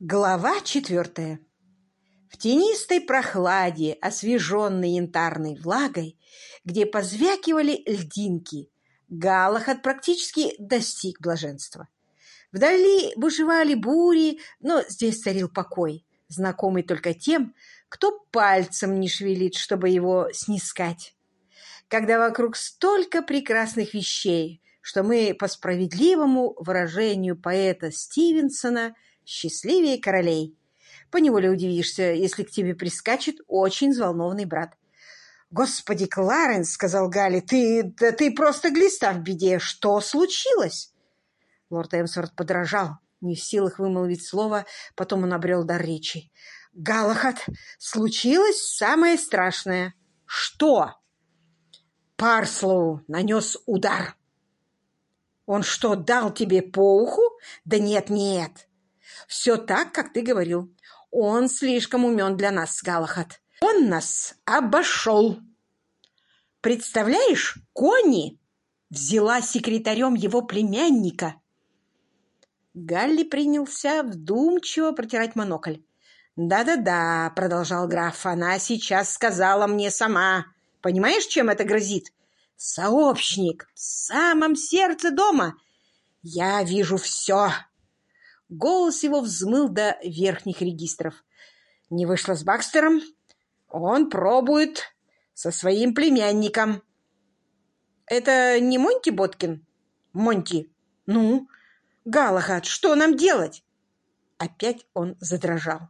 Глава четвертая. В тенистой прохладе, освеженной янтарной влагой, где позвякивали льдинки, Галахад практически достиг блаженства. Вдали бушевали бури, но здесь царил покой, знакомый только тем, кто пальцем не шевелит, чтобы его снискать. Когда вокруг столько прекрасных вещей, что мы, по справедливому выражению поэта Стивенсона, счастливее королей. Поневоле удивишься, если к тебе прискачет очень взволнованный брат. «Господи, Кларенс!» — сказал Галли. «Ты, да ты просто глиста в беде! Что случилось?» Лорд Эмсворт подражал, не в силах вымолвить слово, потом он обрел дар речи. «Галахат, случилось самое страшное!» «Что?» Парслоу нанес удар. «Он что, дал тебе по уху?» «Да нет-нет, все так, как ты говорил. Он слишком умен для нас, Галахат. Он нас обошел. Представляешь, Конни взяла секретарем его племянника. Галли принялся вдумчиво протирать монокль. «Да-да-да», — продолжал граф, — «она сейчас сказала мне сама. Понимаешь, чем это грозит? Сообщник в самом сердце дома. Я вижу все, Голос его взмыл до верхних регистров. Не вышло с Бакстером? Он пробует со своим племянником. Это не Монти Боткин? Монти. Ну, Галахад, что нам делать? Опять он задрожал.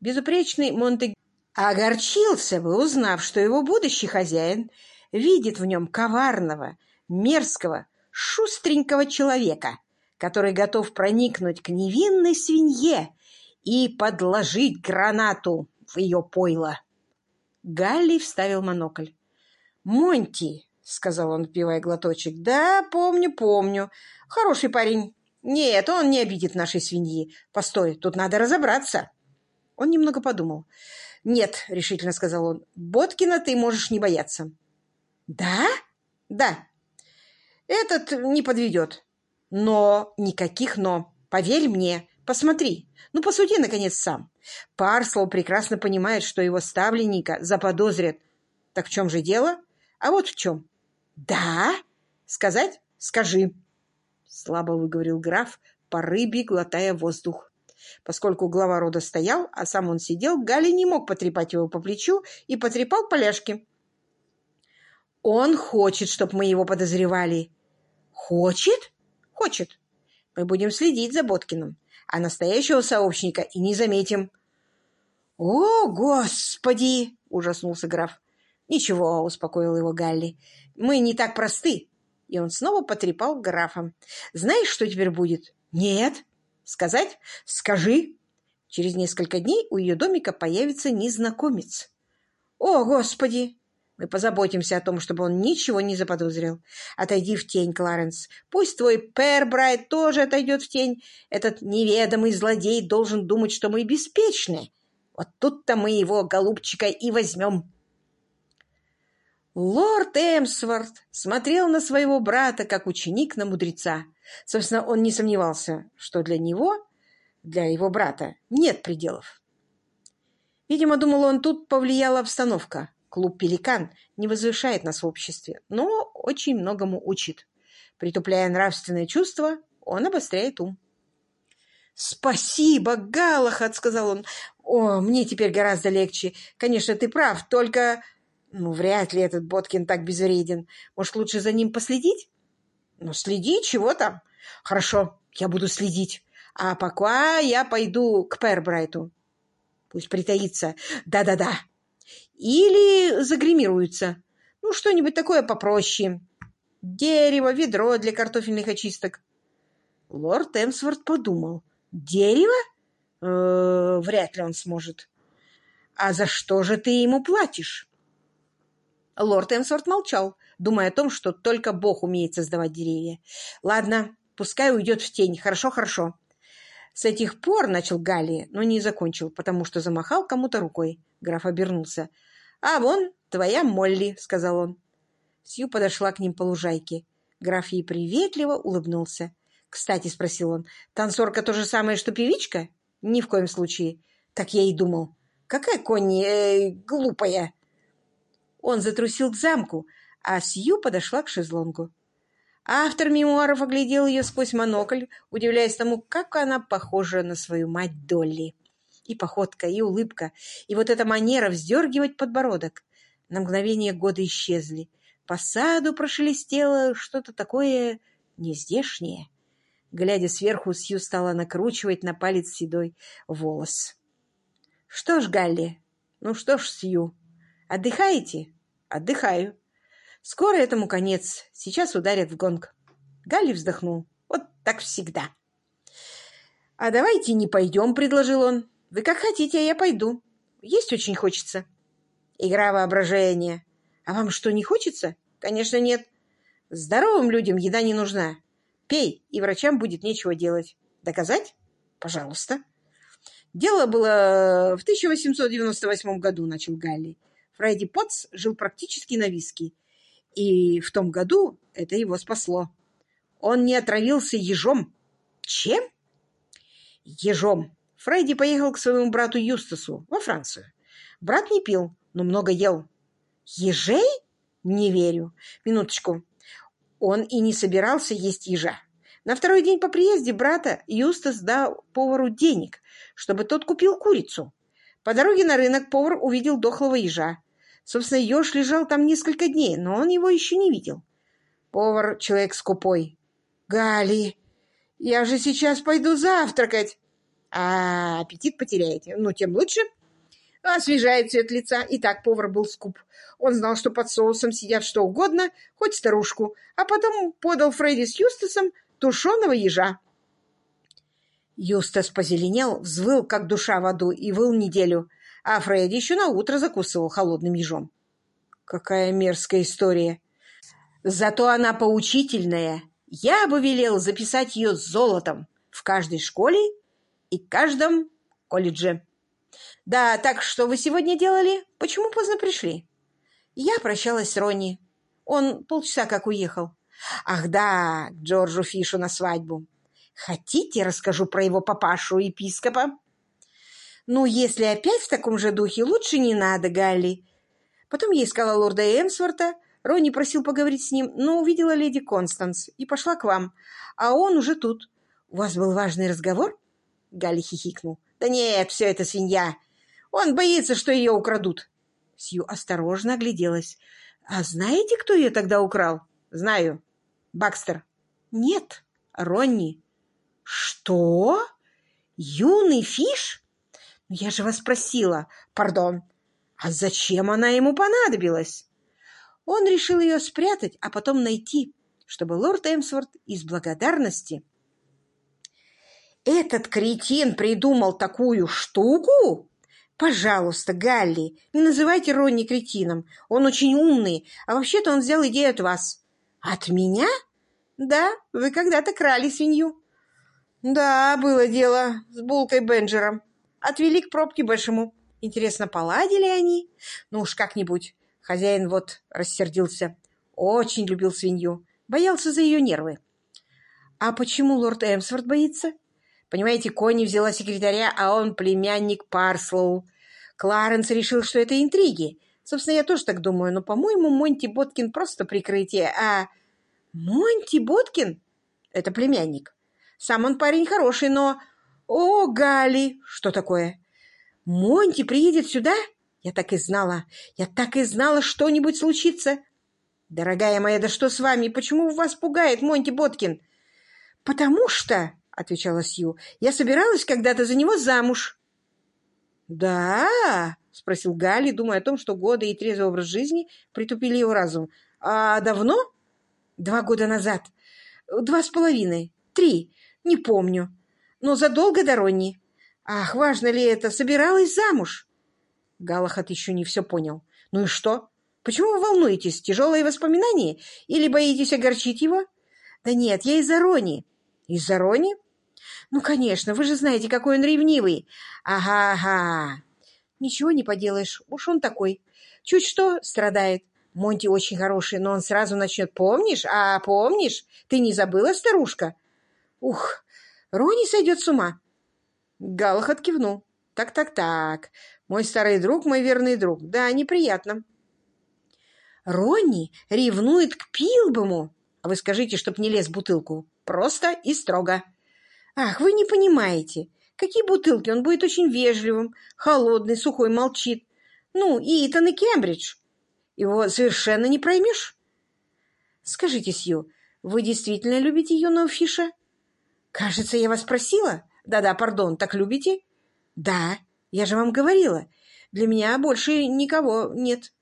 Безупречный Монте огорчился бы, узнав, что его будущий хозяин видит в нем коварного, мерзкого, шустренького человека, который готов проникнуть к невинной свинье и подложить гранату в ее пойло. Галли вставил монокль. «Монти», — сказал он, пивая глоточек, — «да, помню, помню. Хороший парень. Нет, он не обидит нашей свиньи. Постой, тут надо разобраться». Он немного подумал. «Нет», — решительно сказал он, — «Боткина ты можешь не бояться». «Да?» «Да. Этот не подведет. Но никаких «но». Поверь мне, посмотри. Ну, посуди, наконец, сам. Парслоу прекрасно понимает, что его ставленника заподозрят. Так в чем же дело? А вот в чем. Да? Сказать? Скажи. Слабо выговорил граф, по рыбе глотая воздух. Поскольку глава рода стоял, а сам он сидел, Галя не мог потрепать его по плечу и потрепал поляшки. «Он хочет, чтобы мы его подозревали». «Хочет?» Хочет. Мы будем следить за Боткиным, а настоящего сообщника и не заметим. — О, Господи! — ужаснулся граф. — Ничего, — успокоил его Галли. — Мы не так просты. И он снова потрепал графа. — Знаешь, что теперь будет? — Нет. — Сказать? — Скажи. Через несколько дней у ее домика появится незнакомец. — О, Господи! Мы позаботимся о том, чтобы он ничего не заподозрил. Отойди в тень, Кларенс. Пусть твой Пэр Брайт тоже отойдет в тень. Этот неведомый злодей должен думать, что мы беспечны. Вот тут-то мы его, голубчика, и возьмем. Лорд Эмсворт смотрел на своего брата, как ученик на мудреца. Собственно, он не сомневался, что для него, для его брата, нет пределов. Видимо, думал он, тут повлияла обстановка. Клуб «Пеликан» не возвышает нас в обществе, но очень многому учит. Притупляя нравственные чувства, он обостряет ум. «Спасибо, Галахат!» — сказал он. «О, мне теперь гораздо легче. Конечно, ты прав, только...» «Ну, вряд ли этот Боткин так безвреден. Может, лучше за ним последить?» «Ну, следи, чего там?» «Хорошо, я буду следить. А пока я пойду к Пербрайту». «Пусть притаится. Да-да-да, или загримируются. Ну, что-нибудь такое попроще. Дерево, ведро для картофельных очисток. Лорд Эмсворт подумал. Дерево? Э -э, вряд ли он сможет. А за что же ты ему платишь? Лорд Эмсворт молчал, думая о том, что только Бог умеет создавать деревья. Ладно, пускай уйдет в тень. Хорошо, хорошо. С этих пор начал Галли, но не закончил, потому что замахал кому-то рукой. Граф обернулся. «А вон твоя Молли», — сказал он. Сью подошла к ним по лужайке. Граф ей приветливо улыбнулся. «Кстати», — спросил он, — «танцорка то же самое, что певичка?» Ни в коем случае. Так я и думал. Какая Конни э, глупая. Он затрусил к замку, а Сью подошла к шезлонгу. Автор мемуаров оглядел ее сквозь монокль, удивляясь тому, как она похожа на свою мать Долли. И походка, и улыбка, и вот эта манера вздергивать подбородок. На мгновение годы исчезли. По саду прошелестело что-то такое нездешнее. Глядя сверху, Сью стала накручивать на палец седой волос. — Что ж, Галли, ну что ж, Сью, отдыхаете? — Отдыхаю. Скоро этому конец. Сейчас ударят в гонг. Галли вздохнул. Вот так всегда. — А давайте не пойдем, — предложил он. — Вы как хотите, а я пойду. Есть очень хочется. Игра воображения. А вам что, не хочется? Конечно, нет. Здоровым людям еда не нужна. Пей, и врачам будет нечего делать. Доказать? Пожалуйста. Дело было в 1898 году, начал Галли. Фредди Потц жил практически на виски. И в том году это его спасло. Он не отравился ежом. Чем? Ежом. Фредди поехал к своему брату Юстасу во Францию. Брат не пил, но много ел. Ежей? Не верю. Минуточку. Он и не собирался есть ежа. На второй день по приезде брата Юстас дал повару денег, чтобы тот купил курицу. По дороге на рынок повар увидел дохлого ежа. Собственно, еж лежал там несколько дней, но он его еще не видел. Повар — человек скупой. «Гали, я же сейчас пойду завтракать!» «А аппетит потеряете. Ну, тем лучше!» освежает цвет лица. И так повар был скуп. Он знал, что под соусом сидят что угодно, хоть старушку, а потом подал Фредди с Юстасом тушеного ежа. Юстас позеленел, взвыл, как душа в аду, и выл неделю, а Фредди еще на утро закусывал холодным ежом. Какая мерзкая история! Зато она поучительная. Я бы велел записать ее с золотом в каждой школе и каждом колледже. Да, так что вы сегодня делали? Почему поздно пришли? Я прощалась с Ронни. Он полчаса как уехал. Ах да, к Джорджу Фишу на свадьбу. Хотите, расскажу про его папашу-епископа? Ну, если опять в таком же духе, лучше не надо, Галли. Потом я искала лорда Эмсворта. Ронни просил поговорить с ним, но увидела леди Констанс и пошла к вам. А он уже тут. У вас был важный разговор? Галли хихикнул. Да нет, все это свинья. Он боится, что ее украдут. Сью осторожно огляделась. А знаете, кто ее тогда украл? Знаю. Бакстер. Нет, Ронни. Что? Юный Фиш? Ну, я же вас спросила. Пардон. А зачем она ему понадобилась? Он решил ее спрятать, а потом найти, чтобы лорд Эмсворт из благодарности... Этот кретин придумал такую штуку? Пожалуйста, Галли, не называйте Ронни кретином. Он очень умный, а вообще-то он взял идею от вас. От меня? Да, вы когда-то крали свинью. Да, было дело с булкой Бенджером. Отвели к пробке большему. Интересно, поладили они? Ну уж как-нибудь. Хозяин вот рассердился. Очень любил свинью. Боялся за ее нервы. А почему лорд Эмсворт боится? Понимаете, Конни взяла секретаря, а он племянник Парслоу. Кларенс решил, что это интриги. Собственно, я тоже так думаю, но, по-моему, Монти Боткин просто прикрытие, а... Монти Боткин? Это племянник. Сам он парень хороший, но... О, Гали! Что такое? Монти приедет сюда? Я так и знала. Я так и знала, что-нибудь случится. Дорогая моя, да что с вами? Почему вас пугает Монти Боткин? Потому что, — отвечала Сью, — я собиралась когда-то за него замуж. Да, — спросил Галли, думая о том, что годы и трезвый образ жизни притупили его разум. А давно? Два года назад. Два с половиной. Три. Не помню. Но задолго до Ронни. Ах, важно ли это? Собиралась замуж. Галахат еще не все понял. Ну и что? Почему вы волнуетесь? Тяжелые воспоминания? Или боитесь огорчить его? Да нет, я из-за Рони. Из-за Рони? Ну, конечно, вы же знаете, какой он ревнивый. Ага-ага. Ничего не поделаешь, уж он такой. Чуть что, страдает. Монти очень хороший, но он сразу начнет. Помнишь? А, помнишь? Ты не забыла, старушка? Ух, Рони сойдет с ума. Галахат кивнул. «Так-так-так. Мой старый друг, мой верный друг. Да, неприятно». «Ронни ревнует к Пилбому. А вы скажите, чтоб не лез в бутылку. Просто и строго». «Ах, вы не понимаете. Какие бутылки? Он будет очень вежливым, холодный, сухой, молчит. Ну, и Итан, и Кембридж. Его совершенно не проймешь. Скажите, Сью, вы действительно любите юного Фиша? Кажется, я вас просила. Да-да, пардон, так любите? Да, я же вам говорила. Для меня больше никого нет.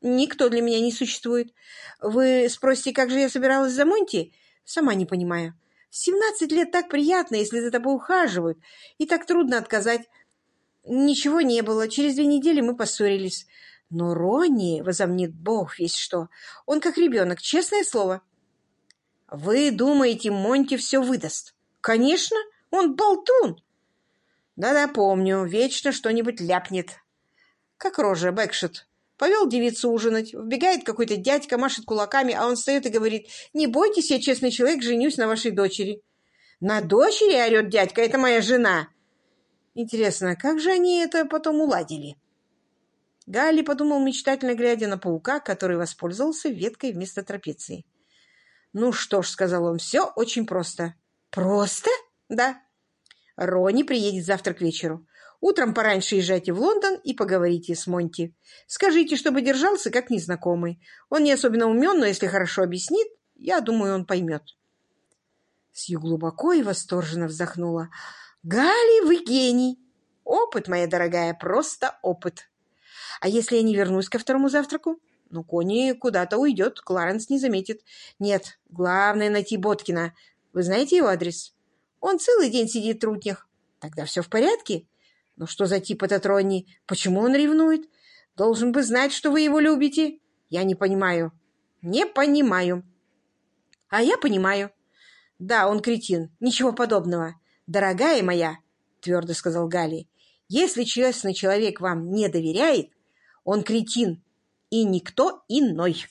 Никто для меня не существует. Вы спросите, как же я собиралась за Монти? Сама не понимаю. Семнадцать лет так приятно, если за тобой ухаживают, и так трудно отказать. Ничего не было. Через две недели мы поссорились. Но Ронни возомнит бог весь что. Он как ребенок, честное слово. Вы думаете, Монти все выдаст? Конечно, он болтун. Да-да, помню, вечно что-нибудь ляпнет. Как рожа Бэкшот. Повел девицу ужинать. Вбегает какой-то дядька, машет кулаками, а он встает и говорит, «Не бойтесь, я честный человек, женюсь на вашей дочери». «На дочери?» — орет дядька, «это моя жена». Интересно, как же они это потом уладили? Галли подумал, мечтательно глядя на паука, который воспользовался веткой вместо трапеции. «Ну что ж», — сказал он, — «все очень просто». «Просто?» «Да». Ронни приедет завтра к вечеру. Утром пораньше езжайте в Лондон и поговорите с Монти. Скажите, чтобы держался как незнакомый. Он не особенно умен, но если хорошо объяснит, я думаю, он поймет. Сью глубоко и восторженно вздохнула. «Гали, вы гений! Опыт, моя дорогая, просто опыт! А если я не вернусь ко второму завтраку? Ну, Кони куда-то уйдет, Кларенс не заметит. Нет, главное найти Боткина. Вы знаете его адрес? Он целый день сидит в трутнях. Тогда все в порядке. Ну что за тип этот Ронни? Почему он ревнует? Должен бы знать, что вы его любите. Я не понимаю. Не понимаю. А я понимаю. Да, он кретин. Ничего подобного. Дорогая моя, твердо сказал Гали, если честный человек вам не доверяет, он кретин и никто иной.